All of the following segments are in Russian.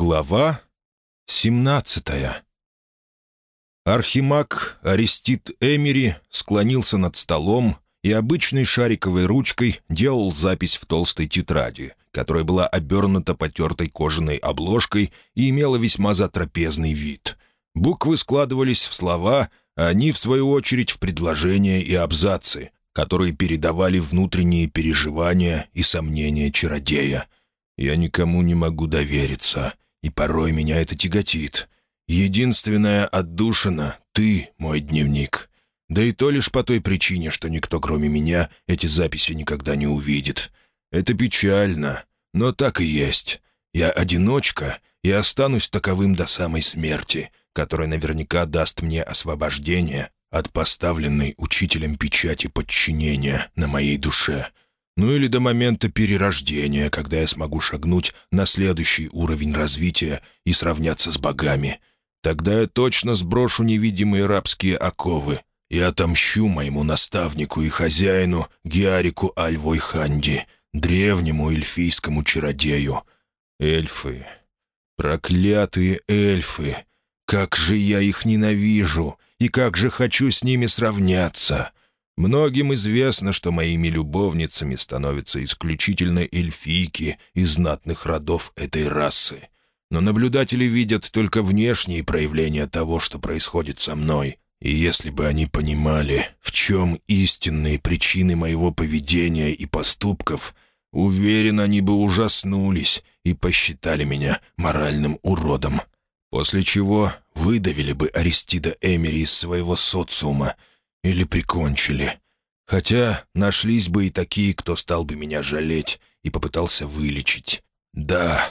Глава 17 Архимаг Арестит Эмери склонился над столом и обычной шариковой ручкой делал запись в толстой тетради, которая была обернута потертой кожаной обложкой и имела весьма затрапезный вид. Буквы складывались в слова, а они, в свою очередь, в предложения и абзацы, которые передавали внутренние переживания и сомнения чародея — я никому не могу довериться, и порой меня это тяготит. Единственная отдушина — ты, мой дневник. Да и то лишь по той причине, что никто, кроме меня, эти записи никогда не увидит. Это печально, но так и есть. Я одиночка и останусь таковым до самой смерти, которая наверняка даст мне освобождение от поставленной учителем печати подчинения на моей душе — ну или до момента перерождения, когда я смогу шагнуть на следующий уровень развития и сравняться с богами. Тогда я точно сброшу невидимые рабские оковы и отомщу моему наставнику и хозяину Геарику Альвойханди, древнему эльфийскому чародею. Эльфы, проклятые эльфы, как же я их ненавижу и как же хочу с ними сравняться!» Многим известно, что моими любовницами становятся исключительно эльфийки из знатных родов этой расы. Но наблюдатели видят только внешние проявления того, что происходит со мной. И если бы они понимали, в чем истинные причины моего поведения и поступков, уверен, они бы ужаснулись и посчитали меня моральным уродом. После чего выдавили бы Аристида Эмери из своего социума — или прикончили. Хотя нашлись бы и такие, кто стал бы меня жалеть и попытался вылечить. Да,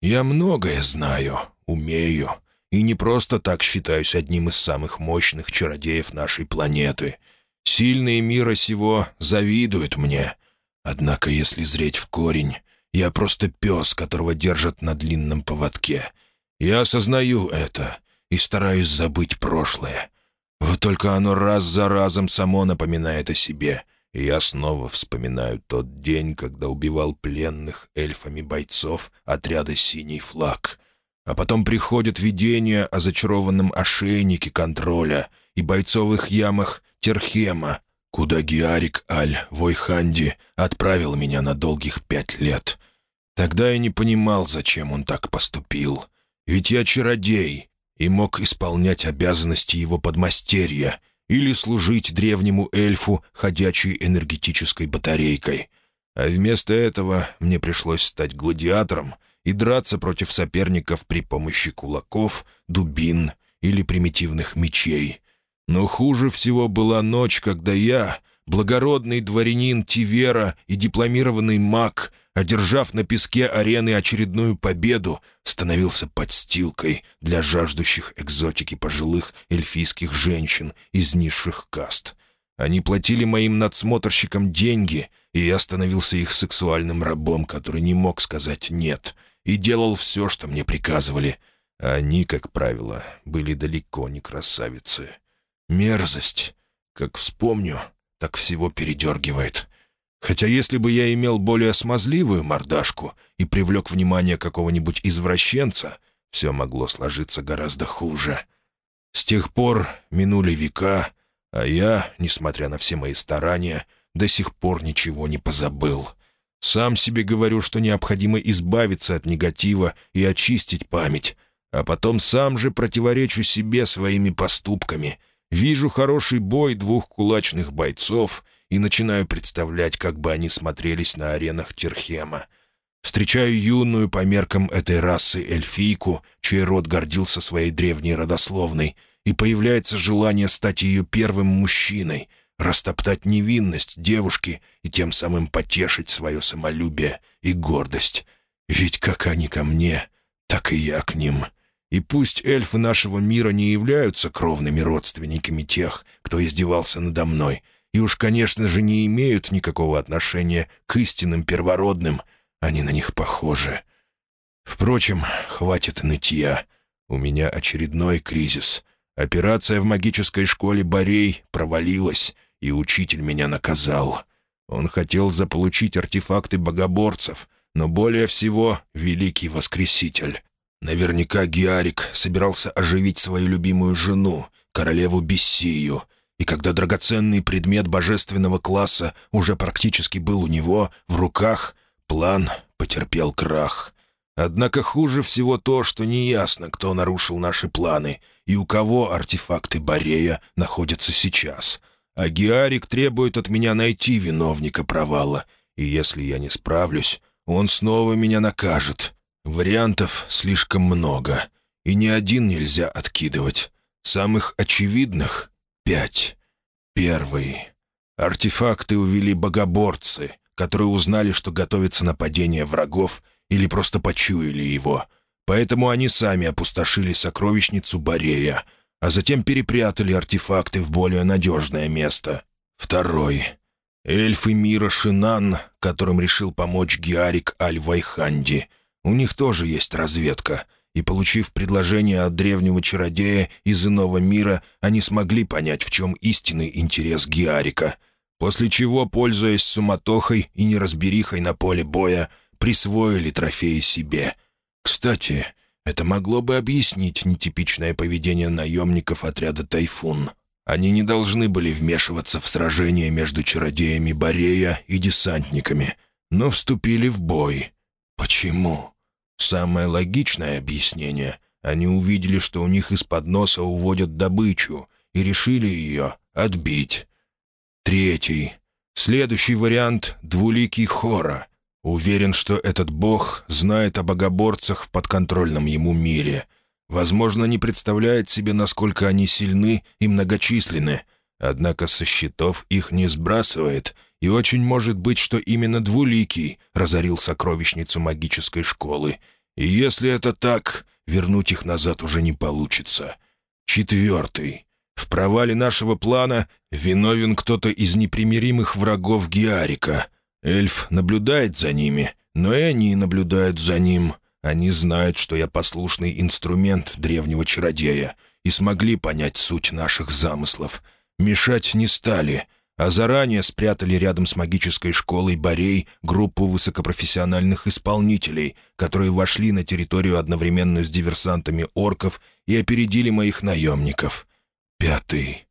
я многое знаю, умею, и не просто так считаюсь одним из самых мощных чародеев нашей планеты. Сильные мира сего завидуют мне. Однако, если зреть в корень, я просто пес, которого держат на длинном поводке. Я осознаю это и стараюсь забыть прошлое. Вот только оно раз за разом само напоминает о себе, и я снова вспоминаю тот день, когда убивал пленных эльфами бойцов отряда «Синий флаг». А потом приходит видение о зачарованном ошейнике контроля и бойцовых ямах Терхема, куда Геарик Аль-Войханди отправил меня на долгих пять лет. Тогда я не понимал, зачем он так поступил. Ведь я чародей, и мог исполнять обязанности его подмастерья или служить древнему эльфу ходячей энергетической батарейкой. А вместо этого мне пришлось стать гладиатором и драться против соперников при помощи кулаков, дубин или примитивных мечей. Но хуже всего была ночь, когда я, благородный дворянин Тивера и дипломированный маг, одержав на песке арены очередную победу, становился подстилкой для жаждущих экзотики пожилых эльфийских женщин из низших каст. Они платили моим надсмотрщикам деньги, и я становился их сексуальным рабом, который не мог сказать «нет», и делал все, что мне приказывали. Они, как правило, были далеко не красавицы. Мерзость. Как вспомню, так всего передергивает. Хотя если бы я имел более смазливую мордашку и привлек внимание какого-нибудь извращенца, все могло сложиться гораздо хуже. С тех пор минули века, а я, несмотря на все мои старания, до сих пор ничего не позабыл. Сам себе говорю, что необходимо избавиться от негатива и очистить память, а потом сам же противоречу себе своими поступками. Вижу хороший бой двух кулачных бойцов — и начинаю представлять, как бы они смотрелись на аренах Терхема. Встречаю юную по меркам этой расы эльфийку, чей род гордился своей древней родословной, и появляется желание стать ее первым мужчиной, растоптать невинность девушки и тем самым потешить свое самолюбие и гордость. Ведь как они ко мне, так и я к ним. И пусть эльфы нашего мира не являются кровными родственниками тех, кто издевался надо мной — и уж, конечно же, не имеют никакого отношения к истинным первородным, они на них похожи. Впрочем, хватит нытья. У меня очередной кризис. Операция в магической школе Борей провалилась, и учитель меня наказал. Он хотел заполучить артефакты богоборцев, но более всего — Великий Воскреситель. Наверняка Гиарик собирался оживить свою любимую жену, королеву Бессию, и когда драгоценный предмет божественного класса уже практически был у него в руках, план потерпел крах. Однако хуже всего то, что неясно, кто нарушил наши планы и у кого артефакты Борея находятся сейчас. А Геарик требует от меня найти виновника провала, и если я не справлюсь, он снова меня накажет. Вариантов слишком много, и ни один нельзя откидывать. Самых очевидных — пять. Первый. Артефакты увели богоборцы, которые узнали, что готовится нападение врагов, или просто почуяли его. Поэтому они сами опустошили сокровищницу Борея, а затем перепрятали артефакты в более надежное место. Второй. Эльфы мира Шинан, которым решил помочь Гиарик Аль-Вайханди. У них тоже есть разведка — и, получив предложение от древнего чародея из иного мира, они смогли понять, в чем истинный интерес Гиарика, после чего, пользуясь суматохой и неразберихой на поле боя, присвоили трофеи себе. Кстати, это могло бы объяснить нетипичное поведение наемников отряда «Тайфун». Они не должны были вмешиваться в сражение между чародеями Борея и десантниками, но вступили в бой. Почему? Самое логичное объяснение — они увидели, что у них из-под носа уводят добычу, и решили ее отбить. Третий. Следующий вариант — двуликий Хора. Уверен, что этот бог знает о богоборцах в подконтрольном ему мире. Возможно, не представляет себе, насколько они сильны и многочисленны, однако со счетов их не сбрасывает — и очень может быть, что именно Двуликий разорил сокровищницу магической школы. И если это так, вернуть их назад уже не получится. Четвертый. В провале нашего плана виновен кто-то из непримиримых врагов Геарика. Эльф наблюдает за ними, но и они наблюдают за ним. Они знают, что я послушный инструмент древнего чародея, и смогли понять суть наших замыслов. Мешать не стали — а заранее спрятали рядом с магической школой Борей группу высокопрофессиональных исполнителей, которые вошли на территорию одновременно с диверсантами орков и опередили моих наемников. Пятый.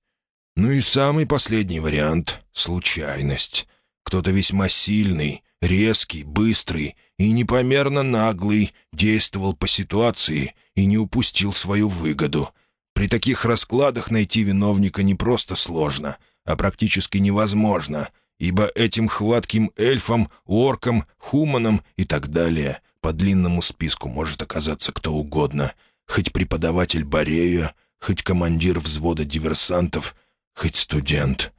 Ну и самый последний вариант — случайность. Кто-то весьма сильный, резкий, быстрый и непомерно наглый действовал по ситуации и не упустил свою выгоду. При таких раскладах найти виновника не просто сложно — а практически невозможно, ибо этим хватким эльфам, оркам, хуманам и так далее по длинному списку может оказаться кто угодно, хоть преподаватель Борея, хоть командир взвода диверсантов, хоть студент.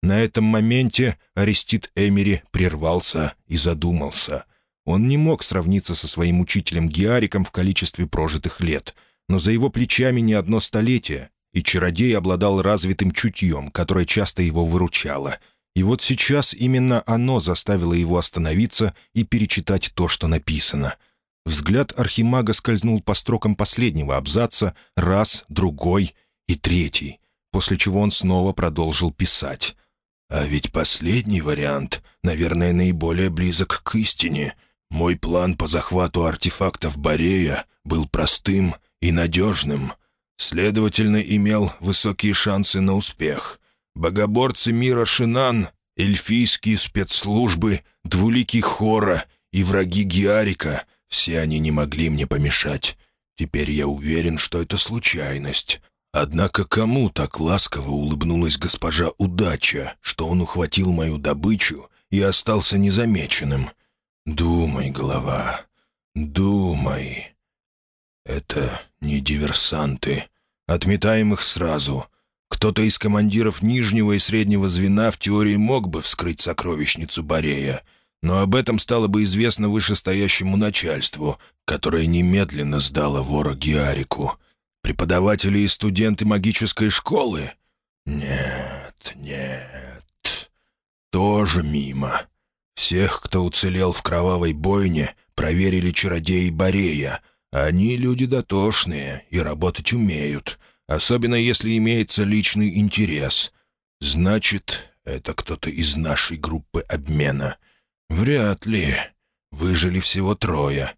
На этом моменте Арестит Эмери прервался и задумался. Он не мог сравниться со своим учителем Геариком в количестве прожитых лет, но за его плечами не одно столетие, и чародей обладал развитым чутьем, которое часто его выручало. И вот сейчас именно оно заставило его остановиться и перечитать то, что написано. Взгляд архимага скользнул по строкам последнего абзаца раз, другой и третий, после чего он снова продолжил писать. «А ведь последний вариант, наверное, наиболее близок к истине. Мой план по захвату артефактов Борея был простым и надежным» следовательно, имел высокие шансы на успех. Богоборцы мира Шинан, эльфийские спецслужбы, двуликий Хора и враги Гиарика — все они не могли мне помешать. Теперь я уверен, что это случайность. Однако кому так ласково улыбнулась госпожа Удача, что он ухватил мою добычу и остался незамеченным? Думай, голова, думай. Это не диверсанты. Отметаем их сразу. Кто-то из командиров нижнего и среднего звена в теории мог бы вскрыть сокровищницу Борея, но об этом стало бы известно вышестоящему начальству, которое немедленно сдало вора Геарику. Преподаватели и студенты магической школы? Нет, нет. Тоже мимо. Всех, кто уцелел в кровавой бойне, проверили чародеи Борея, они люди дотошные и работать умеют, особенно если имеется личный интерес. Значит, это кто-то из нашей группы обмена. Вряд ли. Выжили всего трое.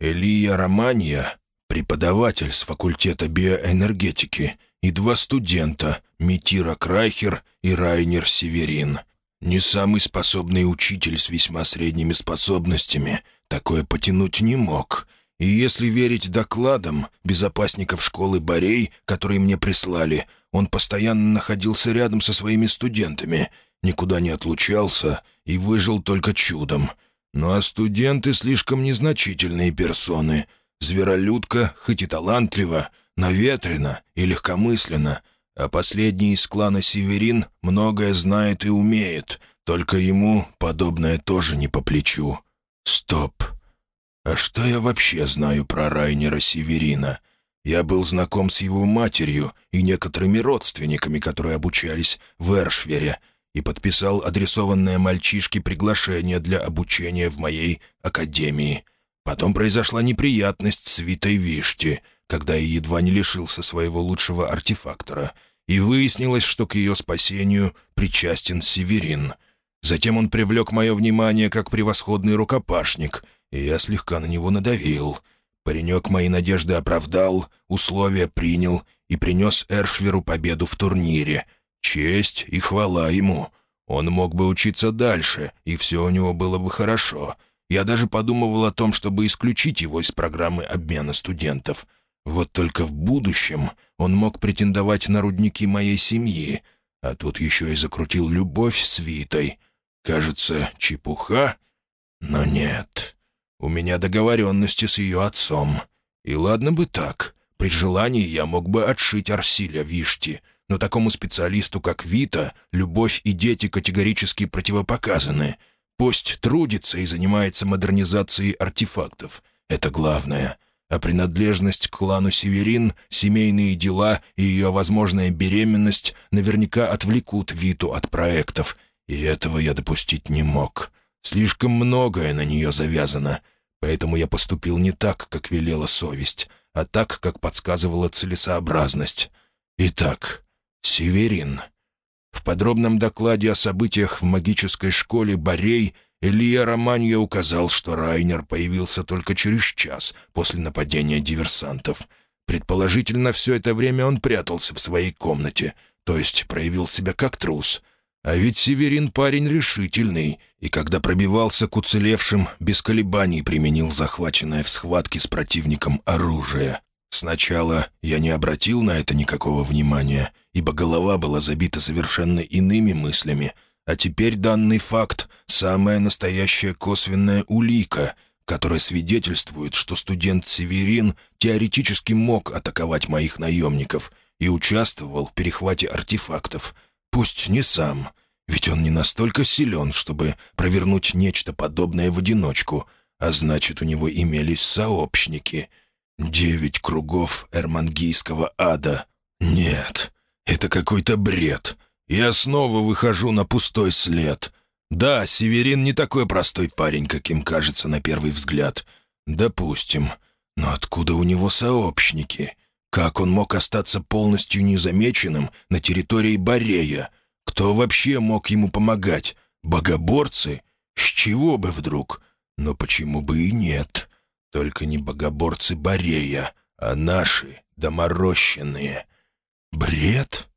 Элия Романья, преподаватель с факультета биоэнергетики и два студента, Митира Крайхер и Райнер Северин. Не самый способный учитель с весьма средними способностями такое потянуть не мог. И если верить докладам безопасников школы Борей, которые мне прислали, он постоянно находился рядом со своими студентами, никуда не отлучался и выжил только чудом. Ну а студенты слишком незначительные персоны. Зверолюдка, хоть и талантлива, наветрена и легкомысленно — а последний из клана Северин многое знает и умеет, только ему подобное тоже не по плечу. Стоп. А что я вообще знаю про Райнера Северина? Я был знаком с его матерью и некоторыми родственниками, которые обучались в Эршвере, и подписал адресованное мальчишке приглашение для обучения в моей академии. Потом произошла неприятность с Витой Вишти, когда я едва не лишился своего лучшего артефактора — и выяснилось, что к ее спасению причастен Северин. Затем он привлек мое внимание как превосходный рукопашник, и я слегка на него надавил. Паренек мои надежды оправдал, условия принял и принес Эршверу победу в турнире. Честь и хвала ему. Он мог бы учиться дальше, и все у него было бы хорошо. Я даже подумывал о том, чтобы исключить его из программы обмена студентов — вот только в будущем он мог претендовать на рудники моей семьи, а тут еще и закрутил любовь с Витой. Кажется, чепуха? Но нет. У меня договоренности с ее отцом. И ладно бы так. При желании я мог бы отшить Арсиля Вишти, но такому специалисту, как Вита, любовь и дети категорически противопоказаны. Пусть трудится и занимается модернизацией артефактов. Это главное — а принадлежность к клану Северин, семейные дела и ее возможная беременность наверняка отвлекут Виту от проектов, и этого я допустить не мог. Слишком многое на нее завязано, поэтому я поступил не так, как велела совесть, а так, как подсказывала целесообразность. Итак, Северин. В подробном докладе о событиях в магической школе Борей — Илья Романья указал, что Райнер появился только через час после нападения диверсантов. Предположительно, все это время он прятался в своей комнате, то есть проявил себя как трус. А ведь Северин парень решительный, и когда пробивался к уцелевшим, без колебаний применил захваченное в схватке с противником оружие. Сначала я не обратил на это никакого внимания, ибо голова была забита совершенно иными мыслями — а теперь данный факт — самая настоящая косвенная улика, которая свидетельствует, что студент Северин теоретически мог атаковать моих наемников и участвовал в перехвате артефактов. Пусть не сам, ведь он не настолько силен, чтобы провернуть нечто подобное в одиночку, а значит, у него имелись сообщники. Девять кругов эрмангийского ада. Нет, это какой-то бред. Я снова выхожу на пустой след. Да, Северин не такой простой парень, каким кажется на первый взгляд. Допустим. Но откуда у него сообщники? Как он мог остаться полностью незамеченным на территории Борея? Кто вообще мог ему помогать? Богоборцы? С чего бы вдруг? Но почему бы и нет? Только не богоборцы Борея, а наши, доморощенные. Бред?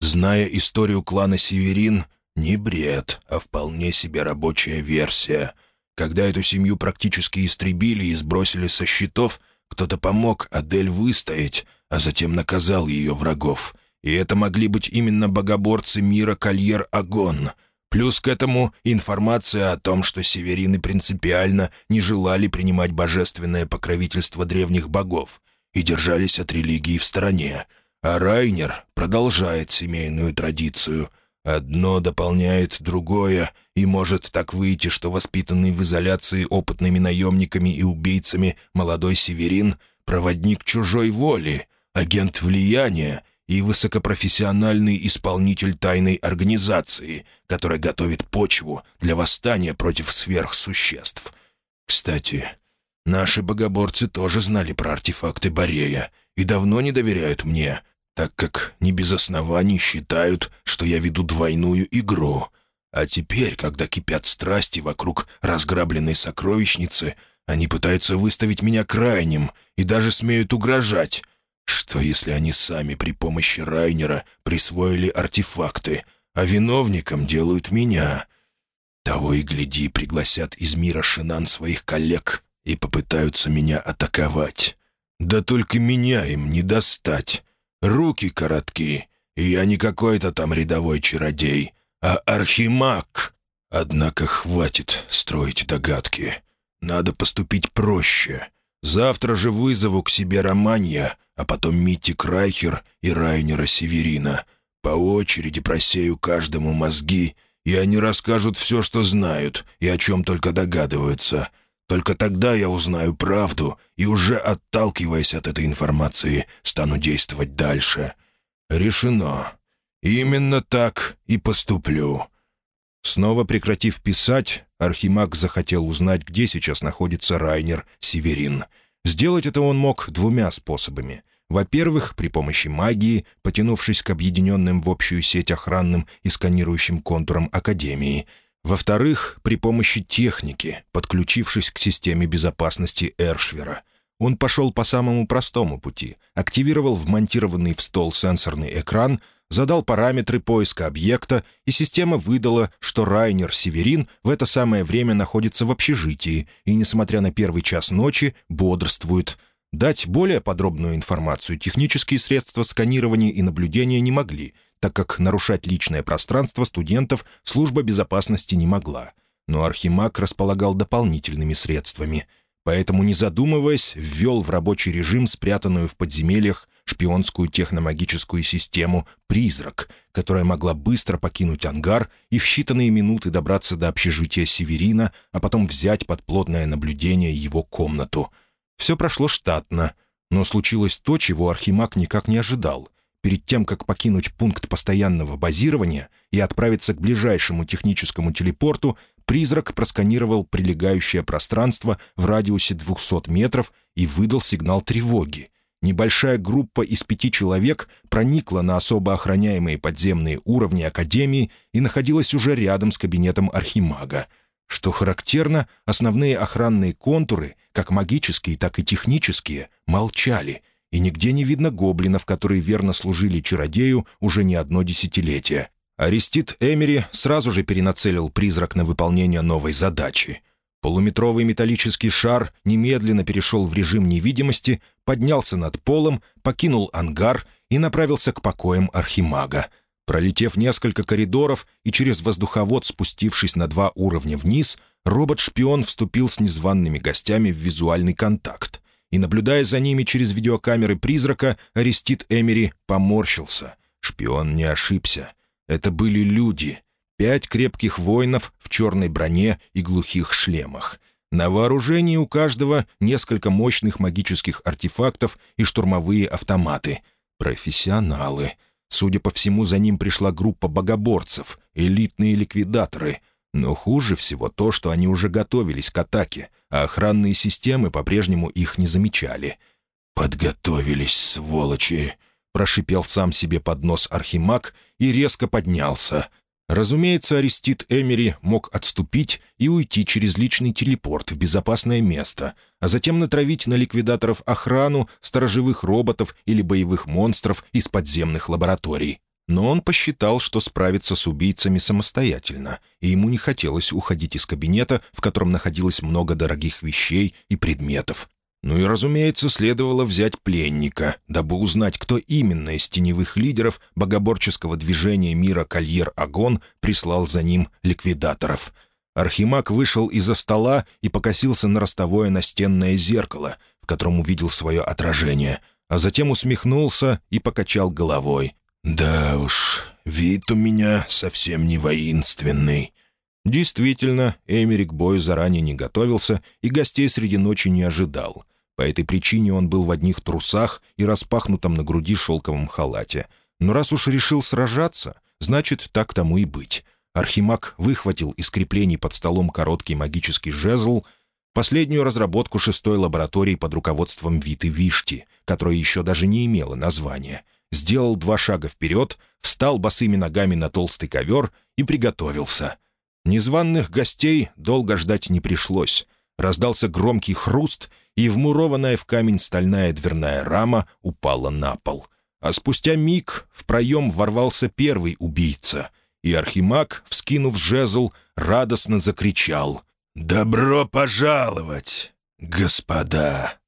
Зная историю клана Северин, не бред, а вполне себе рабочая версия. Когда эту семью практически истребили и сбросили со счетов, кто-то помог Адель выстоять, а затем наказал ее врагов. И это могли быть именно богоборцы мира Кольер-Агон. Плюс к этому информация о том, что северины принципиально не желали принимать божественное покровительство древних богов и держались от религии в стороне — а Райнер продолжает семейную традицию. Одно дополняет другое, и может так выйти, что воспитанный в изоляции опытными наемниками и убийцами молодой северин — проводник чужой воли, агент влияния и высокопрофессиональный исполнитель тайной организации, которая готовит почву для восстания против сверхсуществ. Кстати, наши богоборцы тоже знали про артефакты Борея и давно не доверяют мне — так как не без оснований считают, что я веду двойную игру. А теперь, когда кипят страсти вокруг разграбленной сокровищницы, Они пытаются выставить меня крайним и даже смеют угрожать. Что, если они сами при помощи Райнера присвоили артефакты, а виновником делают меня? Того и гляди, пригласят из мира Шинан своих коллег и попытаются меня атаковать. Да только меня им не достать. Руки короткие, и я не какой-то там рядовой чародей, а архимаг. Однако хватит строить догадки. Надо поступить проще. Завтра же вызову к себе Романья, а потом Митти Крайхер и Райнера Северина. По очереди просею каждому мозги, и они расскажут все, что знают, и о чем только догадываются. Только тогда я узнаю правду и уже, отталкиваясь от этой информации, стану действовать дальше. Решено. Именно так и поступлю». Снова прекратив писать, Архимаг захотел узнать, где сейчас находится Райнер Северин. Сделать это он мог двумя способами. Во-первых, при помощи магии, потянувшись к объединенным в общую сеть охранным и сканирующим контурам Академии. Во-вторых, при помощи техники, подключившись к системе безопасности Эршвера. Он пошел по самому простому пути, активировал вмонтированный в стол сенсорный экран, задал параметры поиска объекта, и система выдала, что Райнер Северин в это самое время находится в общежитии и, несмотря на первый час ночи, бодрствует. Дать более подробную информацию технические средства сканирования и наблюдения не могли, так как нарушать личное пространство студентов служба безопасности не могла. Но Архимаг располагал дополнительными средствами — поэтому, не задумываясь, ввел в рабочий режим спрятанную в подземельях шпионскую техномагическую систему «Призрак», которая могла быстро покинуть ангар и в считанные минуты добраться до общежития Северина, а потом взять под плотное наблюдение его комнату. Все прошло штатно, но случилось то, чего Архимаг никак не ожидал. Перед тем, как покинуть пункт постоянного базирования и отправиться к ближайшему техническому телепорту, Призрак просканировал прилегающее пространство в радиусе 200 метров и выдал сигнал тревоги. Небольшая группа из пяти человек проникла на особо охраняемые подземные уровни Академии и находилась уже рядом с кабинетом Архимага. Что характерно, основные охранные контуры, как магические, так и технические, молчали, и нигде не видно гоблинов, которые верно служили чародею уже не одно десятилетие. Арестит Эмери сразу же перенацелил призрак на выполнение новой задачи. Полуметровый металлический шар немедленно перешел в режим невидимости, поднялся над полом, покинул ангар и направился к покоям Архимага. Пролетев несколько коридоров и через воздуховод спустившись на два уровня вниз, робот-шпион вступил с незваными гостями в визуальный контакт. И, наблюдая за ними через видеокамеры призрака, Арестит Эмери поморщился. Шпион не ошибся. Это были люди. Пять крепких воинов в черной броне и глухих шлемах. На вооружении у каждого несколько мощных магических артефактов и штурмовые автоматы. Профессионалы. Судя по всему, за ним пришла группа богоборцев, элитные ликвидаторы. Но хуже всего то, что они уже готовились к атаке, а охранные системы по-прежнему их не замечали. «Подготовились, сволочи!» прошипел сам себе под нос Архимаг и резко поднялся. Разумеется, Арестит Эмери мог отступить и уйти через личный телепорт в безопасное место, а затем натравить на ликвидаторов охрану, сторожевых роботов или боевых монстров из подземных лабораторий. Но он посчитал, что справится с убийцами самостоятельно, и ему не хотелось уходить из кабинета, в котором находилось много дорогих вещей и предметов, ну и, разумеется, следовало взять пленника, дабы узнать, кто именно из теневых лидеров богоборческого движения мира Кольер-Агон прислал за ним ликвидаторов. Архимаг вышел из-за стола и покосился на ростовое настенное зеркало, в котором увидел свое отражение, а затем усмехнулся и покачал головой. «Да уж, вид у меня совсем не воинственный». Действительно, Эмерик к бою заранее не готовился и гостей среди ночи не ожидал — по этой причине он был в одних трусах и распахнутом на груди шелковом халате. Но раз уж решил сражаться, значит, так тому и быть. Архимаг выхватил из креплений под столом короткий магический жезл, последнюю разработку шестой лаборатории под руководством Виты Вишти, которая еще даже не имела названия. Сделал два шага вперед, встал босыми ногами на толстый ковер и приготовился. Незваных гостей долго ждать не пришлось. раздался громкий хруст, и вмурованная в камень стальная дверная рама упала на пол. А спустя миг в проем ворвался первый убийца, и Архимаг, вскинув жезл, радостно закричал «Добро пожаловать, господа!»